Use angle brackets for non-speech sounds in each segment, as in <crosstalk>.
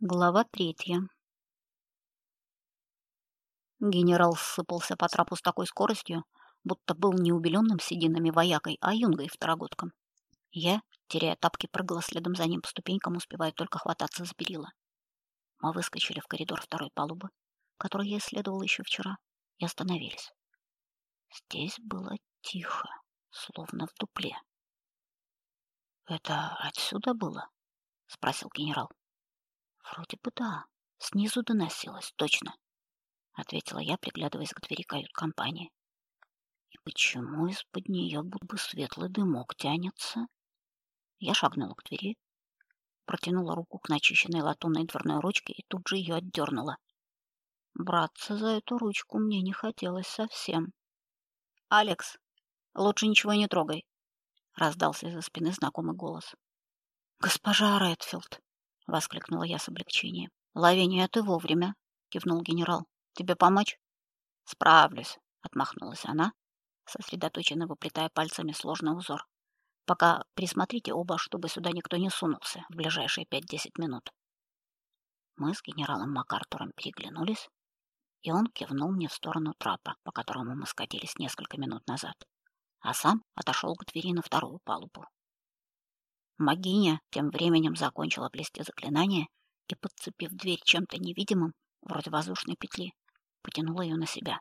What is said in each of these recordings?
Глава третья. Генерал сыпался по трапу с такой скоростью, будто был не убеленным сединами воякой, а юнгой второгодком. Я, теряя тапки, прыгала следом за ним по ступенькам, успевая только хвататься за перила. Мы выскочили в коридор второй палубы, который я исследовала еще вчера, и остановились. Здесь было тихо, словно в дупле. «Это отсюда было?» — спросил генерал. «Вроде бы да. Снизу доносилось, точно», — ответила я, приглядываясь к двери кают-компании. «И почему из-под нее будто светлый дымок тянется?» Я шагнула к двери, протянула руку к начищенной латунной дверной ручке и тут же ее отдернула. Браться за эту ручку мне не хотелось совсем. «Алекс, лучше ничего не трогай», раздался из-за спины знакомый голос. Госпожа Редфилд, воскликнула я с облегчением. Лавиния, ты вовремя, кивнул генерал. Тебе помочь? Справлюсь, отмахнулась она, сосредоточенно выплетая пальцами сложный узор. Пока присмотрите оба, чтобы сюда никто не сунулся в ближайшие пять-десять минут. Мы с генералом МакАртуром переглянулись, и он кивнул мне в сторону трапа, по которому мы скатились несколько минут назад а сам отошел к двери на вторую палубу. Магиня тем временем закончила плести заклинание и, подцепив дверь чем-то невидимым, вроде воздушной петли, потянула ее на себя.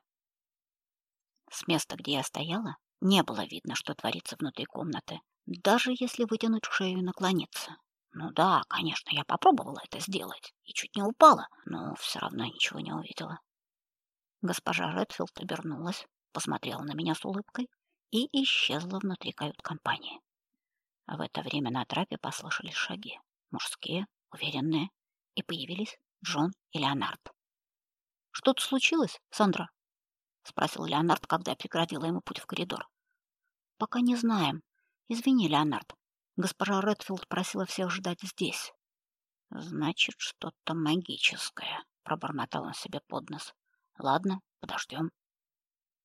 С места, где я стояла, не было видно, что творится внутри комнаты, даже если вытянуть шею и наклониться. Ну да, конечно, я попробовала это сделать и чуть не упала, но все равно ничего не увидела. Госпожа Редфилд обернулась, посмотрела на меня с улыбкой и исчезла внутри кают-компании. А в это время на трапе послышались шаги, мужские, уверенные, и появились Джон и Леонард. Что-то случилось, Сандра? спросил Леонард, когда я преградила ему путь в коридор. Пока не знаем. Извини, Леонард. Госпожа Редфилд просила всех ждать здесь. Значит, что-то магическое, пробормотал он себе под нос. Ладно, подождем.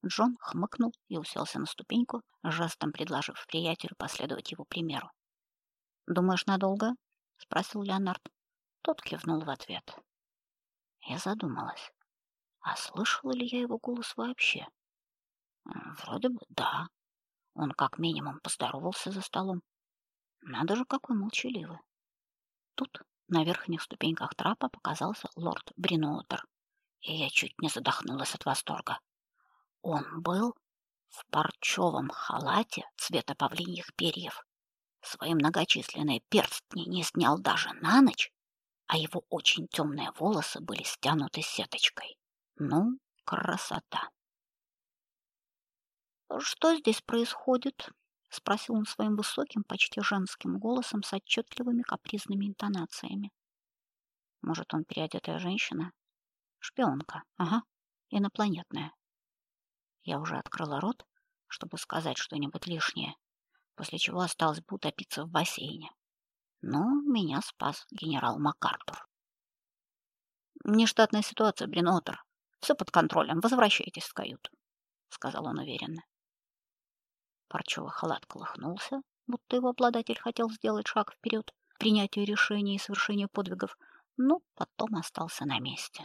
Джон хмыкнул и уселся на ступеньку, жестом предложив приятелю последовать его примеру. "Думаешь, надолго?" спросил Леонард. Тот кивнул в ответ. Я задумалась. А слышала ли я его голос вообще? Вроде бы да. Он как минимум поздоровался за столом. Надо же, какой молчаливый. Тут на верхних ступеньках трапа показался лорд Бринотер, и я чуть не задохнулась от восторга. Он был в парчевом халате цвета павлиньих перьев. Свои многочисленные перстни не снял даже на ночь, а его очень темные волосы были стянуты сеточкой. Ну, красота. Что здесь происходит? спросил он своим высоким, почти женским голосом с отчетливыми капризными интонациями. Может, он переодетая женщина? Шпионка. Ага, инопланетная. Я уже открыла рот, чтобы сказать что-нибудь лишнее, после чего осталось бы утопиться в бассейне. Но меня спас генерал МакАртур. «Нештатная ситуация, Бринотер. Все под контролем. Возвращайтесь в каюту», — сказал он уверенно. Парчевый халат колыхнулся, будто его обладатель хотел сделать шаг вперед к принятию решений и совершению подвигов, но потом остался на месте.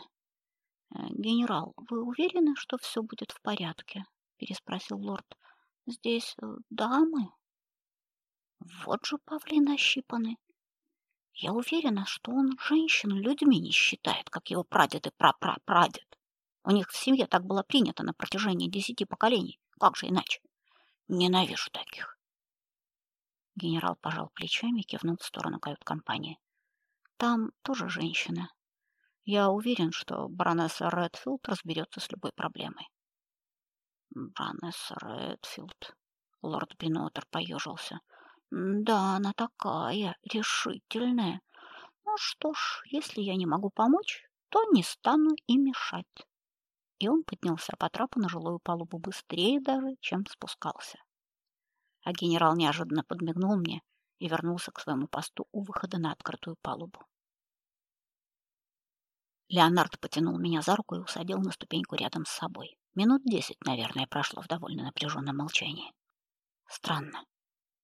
Э, генерал, вы уверены, что все будет в порядке? переспросил лорд. Здесь э, дамы. Вот же павлин ощипанный. Я уверена, что он женщин людьми не считает, как его прадед и прапрапрадед. У них в семье так было принято на протяжении десяти поколений. Как же иначе? Ненавижу таких. Генерал пожал плечами и кивнул в сторону кают-компании. Там тоже женщина, я уверен, что баронесса Редфилд разберется с любой проблемой. Баронесса Редфилд. Лорд Бинотер поежился. Да, она такая решительная. Ну что ж, если я не могу помочь, то не стану и мешать. И он поднялся по трапу на жилую палубу быстрее даже, чем спускался. А генерал неожиданно подмигнул мне и вернулся к своему посту у выхода на открытую палубу. Леонард потянул меня за руку и усадил на ступеньку рядом с собой. Минут десять, наверное, прошло в довольно напряженном молчании. Странно,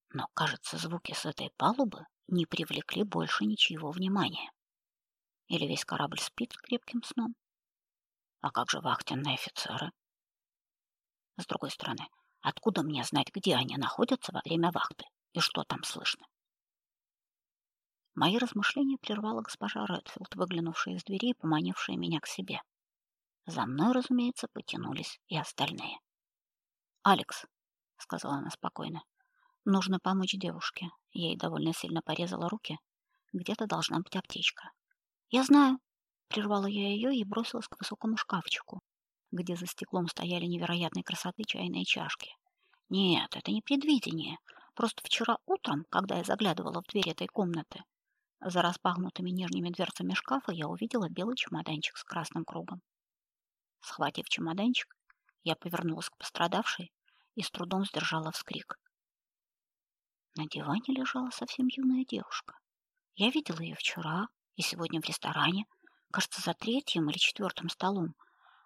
но, кажется, звуки с этой палубы не привлекли больше ничьего внимания. Или весь корабль спит крепким сном? А как же вахтенные офицеры? С другой стороны, откуда мне знать, где они находятся во время вахты и что там слышно? Мои размышления прервала госпожа Редфилд, выглянувшая из двери и поманившая меня к себе. За мной, разумеется, потянулись и остальные. "Алекс", сказала она спокойно. "Нужно помочь девушке. Ей довольно сильно порезала руки. Где-то должна быть аптечка". "Я знаю", прервала я ее и бросилась к высокому шкафчику, где за стеклом стояли невероятной красоты чайные чашки. Нет, это не предвидение. Просто вчера утром, когда я заглядывала в дверь этой комнаты, за распахнутыми нижними дверцами шкафа я увидела белый чемоданчик с красным кругом. Схватив чемоданчик, я повернулась к пострадавшей и с трудом сдержала вскрик. На диване лежала совсем юная девушка. Я видела ее вчера и сегодня в ресторане, кажется, за третьим или четвертым столом.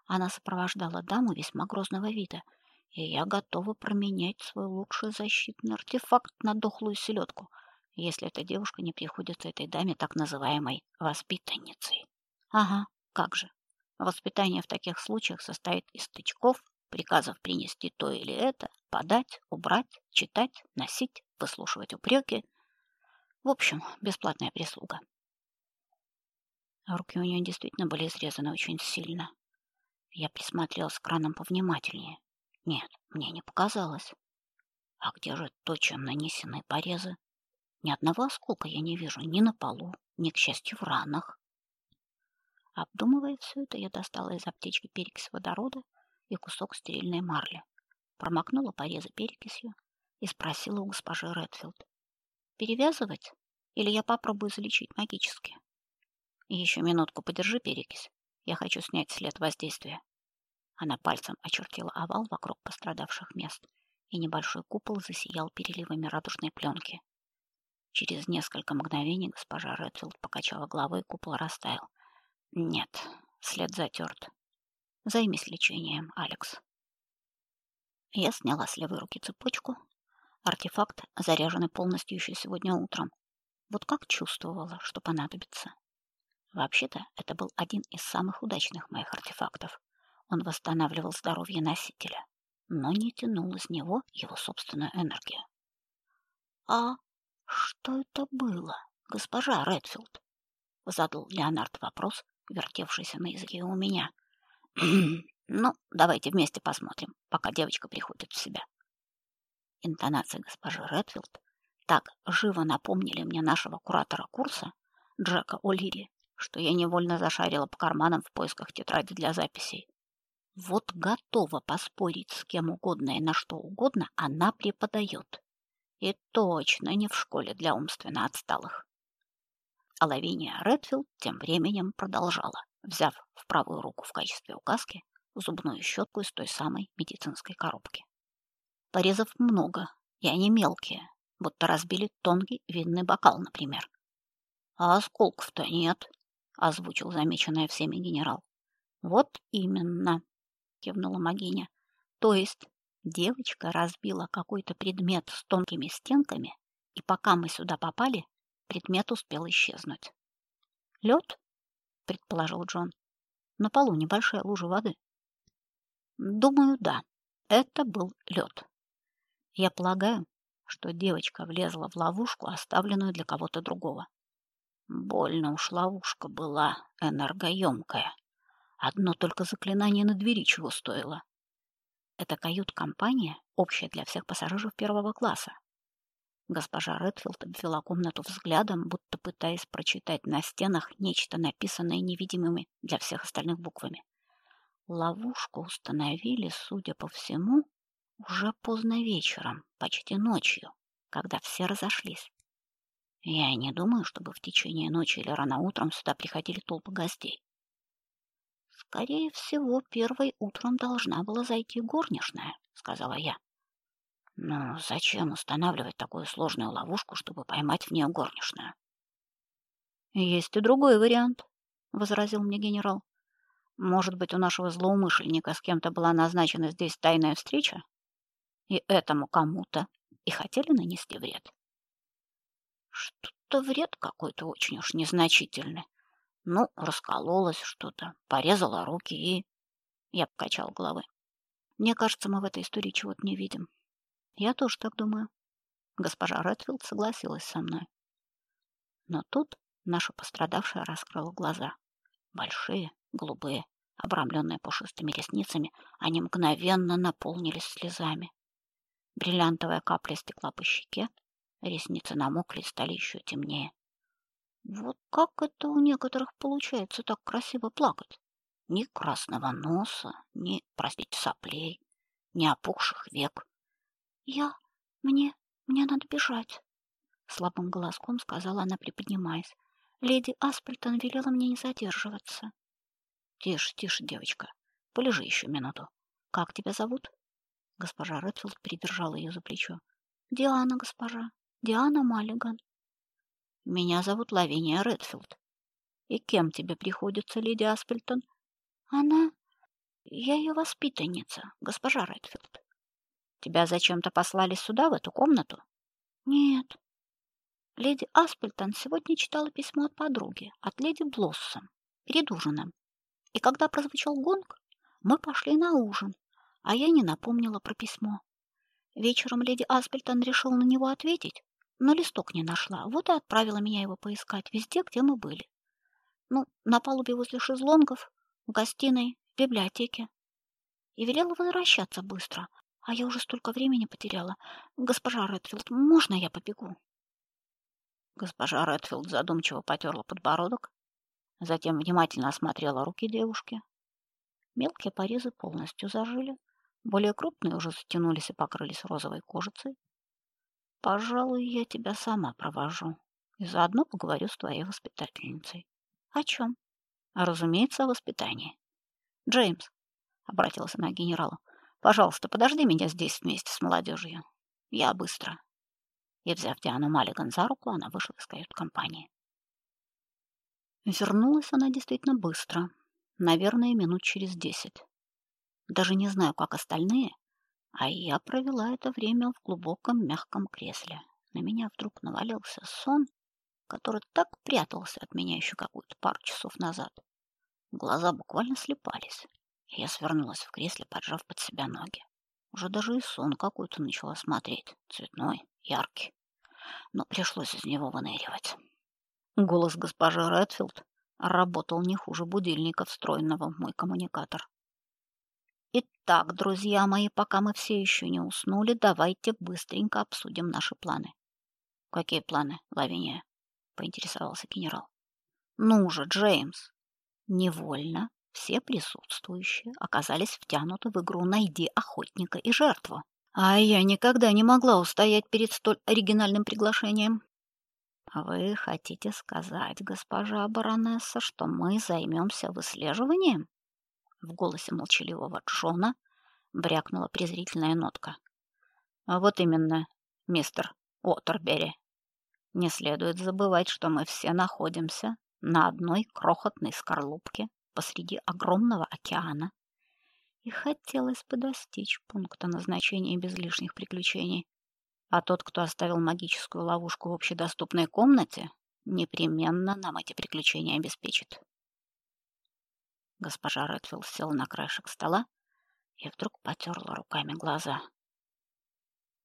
Она сопровождала даму весьма грозного вида, и я готова променять свой лучший защитный артефакт на дохлую селедку — если эта девушка не приходится этой даме так называемой воспитанницей. Ага, как же. Воспитание в таких случаях состоит из тычков, приказов принести то или это, подать, убрать, читать, носить, выслушивать упреки. В общем, бесплатная прислуга. Руки у нее действительно были изрезаны очень сильно. Я присмотрелась к ранам повнимательнее. Нет, мне не показалось. А где же точно нанесенные порезы? Ни одного осколка я не вижу ни на полу, ни, к счастью, в ранах. Обдумывая все это, я достала из аптечки перекись водорода и кусок стерильной марли, промокнула порезы перекисью и спросила у госпожи Редфилд: "Перевязывать или я попробую залечить магически?" И еще минутку подержи перекись. Я хочу снять след воздействия. Она пальцем очертила овал вокруг пострадавших мест, и небольшой купол засиял переливами радужной пленки. Через несколько мгновений госпожа Редфилд покачала головой, купол растаял. Нет, след затерт. Займись лечением, Алекс. Я сняла с левой руки цепочку. Артефакт, заряженный полностью еще сегодня утром. Вот как чувствовала, что понадобится. Вообще-то, это был один из самых удачных моих артефактов. Он восстанавливал здоровье носителя, но не тянул из него его собственную энергию. А что это было, госпожа Редфилд? задал Леонард вопрос, вертевшийся на языке у меня. <clears throat> ну, давайте вместе посмотрим, пока девочка приходит в себя. Интонации госпожи Редфилд так живо напомнили мне нашего куратора курса Джека О'Лири, что я невольно зашарила по карманам в поисках тетради для записей. Вот готова поспорить с кем угодно и на что угодно она преподает. И точно не в школе для умственно отсталых. А Лавиния Редфилд тем временем продолжала, взяв в правую руку в качестве указки зубную щетку из той самой медицинской коробки. Порезов много, и они мелкие, будто разбили тонкий винный бокал, например. А осколков-то нет, озвучил замеченное всеми генерал. Вот именно, кивнула Магиня. То есть Девочка разбила какой-то предмет с тонкими стенками, и пока мы сюда попали, предмет успел исчезнуть. Лед, предположил Джон. На полу небольшая лужа воды. Думаю, да. Это был лед. Я полагаю, что девочка влезла в ловушку, оставленную для кого-то другого. Больно уж ловушка была энергоемкая. Одно только заклинание на двери чего стоило. Это кают-компания, общая для всех пассажиров первого класса. Госпожа Редфилд обвела комнату взглядом, будто пытаясь прочитать на стенах нечто написанное невидимыми для всех остальных буквами. Ловушку установили, судя по всему, уже поздно вечером, почти ночью, когда все разошлись. Я не думаю, чтобы в течение ночи или рано утром сюда приходили толпы гостей. Скорее всего, первой утром должна была зайти горничная, сказала я. Но зачем устанавливать такую сложную ловушку, чтобы поймать в нее горничную? Есть и другой вариант, возразил мне генерал. Может быть, у нашего злоумышленника с кем-то была назначена здесь тайная встреча, и этому кому-то и хотели нанести вред. Что-то вред какой-то очень уж незначительный. Ну, раскололось что-то, порезала руки и... Я покачал головой. Мне кажется, мы в этой истории чего-то не видим. Я тоже так думаю. Госпожа Редфилд согласилась со мной. Но тут наша пострадавшая раскрыла глаза. Большие, голубые, обрамленные пушистыми ресницами, они мгновенно наполнились слезами. Бриллиантовая капля стекла по щеке, ресницы намокли и стали еще темнее. Вот как это у некоторых получается так красиво плакать? Ни красного носа, ни, простите, соплей, ни опухших век. Я... мне... мне надо бежать, — слабым голоском сказала она, приподнимаясь. Леди Аспертон велела мне не задерживаться. Тише, тише, девочка. Полежи еще минуту. Как тебя зовут? Госпожа Редфилд придержала ее за плечо. Диана, госпожа. Диана Маллиган. Меня зовут Лавиния Редфилд. И кем тебе приходится, леди Аспельтон? Она... Я ее воспитанница, госпожа Редфилд. Тебя зачем-то послали сюда, в эту комнату? Нет. Леди Аспельтон сегодня читала письмо от подруги, от леди Блоссом, перед ужином. И когда прозвучал гонг, мы пошли на ужин, а я не напомнила про письмо. Вечером леди Аспельтон решила на него ответить, но листок не нашла. Вот и отправила меня его поискать везде, где мы были. Ну, на палубе возле шезлонгов, в гостиной, в библиотеке. И велела возвращаться быстро. А я уже столько времени потеряла. Госпожа Редфилд, можно я побегу? Госпожа Редфилд задумчиво потерла подбородок, затем внимательно осмотрела руки девушки. Мелкие порезы полностью зажили, более крупные уже затянулись и покрылись розовой кожицей. Пожалуй, я тебя сама провожу и заодно поговорю с твоей воспитательницей. О чем? Разумеется, о воспитании. Джеймс, обратился на генерала. Пожалуйста, подожди меня здесь вместе с молодежью. Я быстро. И взяв Диану Маллиган за руку, она вышла из кают-компании. Вернулась она действительно быстро, наверное, минут через десять. Даже не знаю, как остальные, а я провела это время в глубоком мягком кресле. На меня вдруг навалился сон, который так прятался от меня еще какую-то пару часов назад. Глаза буквально слепались. Я свернулась в кресле, поджав под себя ноги. Уже даже и сон какой-то начала смотреть, цветной, яркий. Но пришлось из него выныривать. Голос госпожи Редфилд работал не хуже будильника, встроенного в мой коммуникатор. Итак, друзья мои, пока мы все еще не уснули, давайте быстренько обсудим наши планы. Какие планы, Лавиния? поинтересовался генерал. Ну же, Джеймс. Невольно все присутствующие оказались втянуты в игру «Найди охотника и жертву». А я никогда не могла устоять перед столь оригинальным приглашением. Вы хотите сказать, госпожа баронесса, что мы займемся выслеживанием? В голосе молчаливого Джона брякнула презрительная нотка. Вот именно, мистер Уотербери. Не следует забывать, что мы все находимся на одной крохотной скорлупке посреди огромного океана. И хотелось бы достичь пункта назначения без лишних приключений. А тот, кто оставил магическую ловушку в общедоступной комнате, непременно нам эти приключения обеспечит. Госпожа Редфилд села на краешек стола и вдруг потерла руками глаза.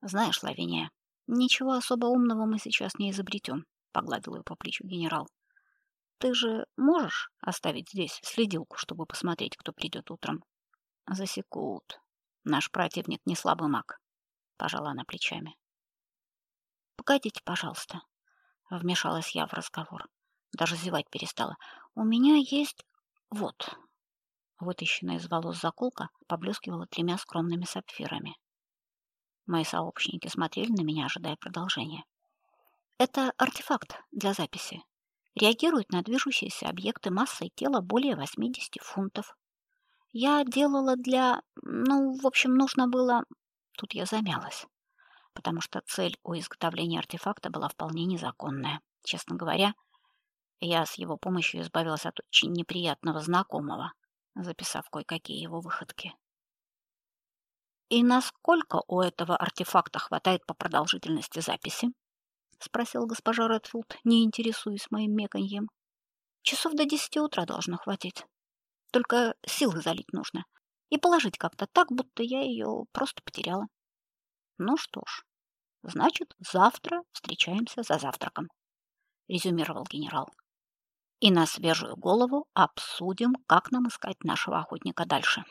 Знаешь, Лавиния, ничего особо умного мы сейчас не изобретем, погладил ее по плечу генерал. Ты же можешь оставить здесь следилку, чтобы посмотреть, кто придет утром? Засекут. Наш противник не слабый маг, пожала она плечами. Погодите, пожалуйста, вмешалась я в разговор. Даже зевать перестала. У меня есть вот. Вытащенная из волос заколка поблескивала тремя скромными сапфирами. Мои сообщники смотрели на меня, ожидая продолжения. Это артефакт для записи. Реагирует на движущиеся объекты массой тела более 80 фунтов. Я делала для... Ну, в общем, нужно было... Тут я замялась, потому что цель у изготовления артефакта была вполне незаконная. Честно говоря, я с его помощью избавилась от очень неприятного знакомого, записав кое-какие его выходки. И насколько у этого артефакта хватает по продолжительности записи? спросил госпожа Редфилд, не интересуясь моим меканьем. Часов до десяти утра должно хватить. Только силы залить нужно и положить как-то так, будто я ее просто потеряла. Ну что ж, значит, завтра встречаемся за завтраком, резюмировал генерал и на свежую голову обсудим, как нам искать нашего охотника дальше.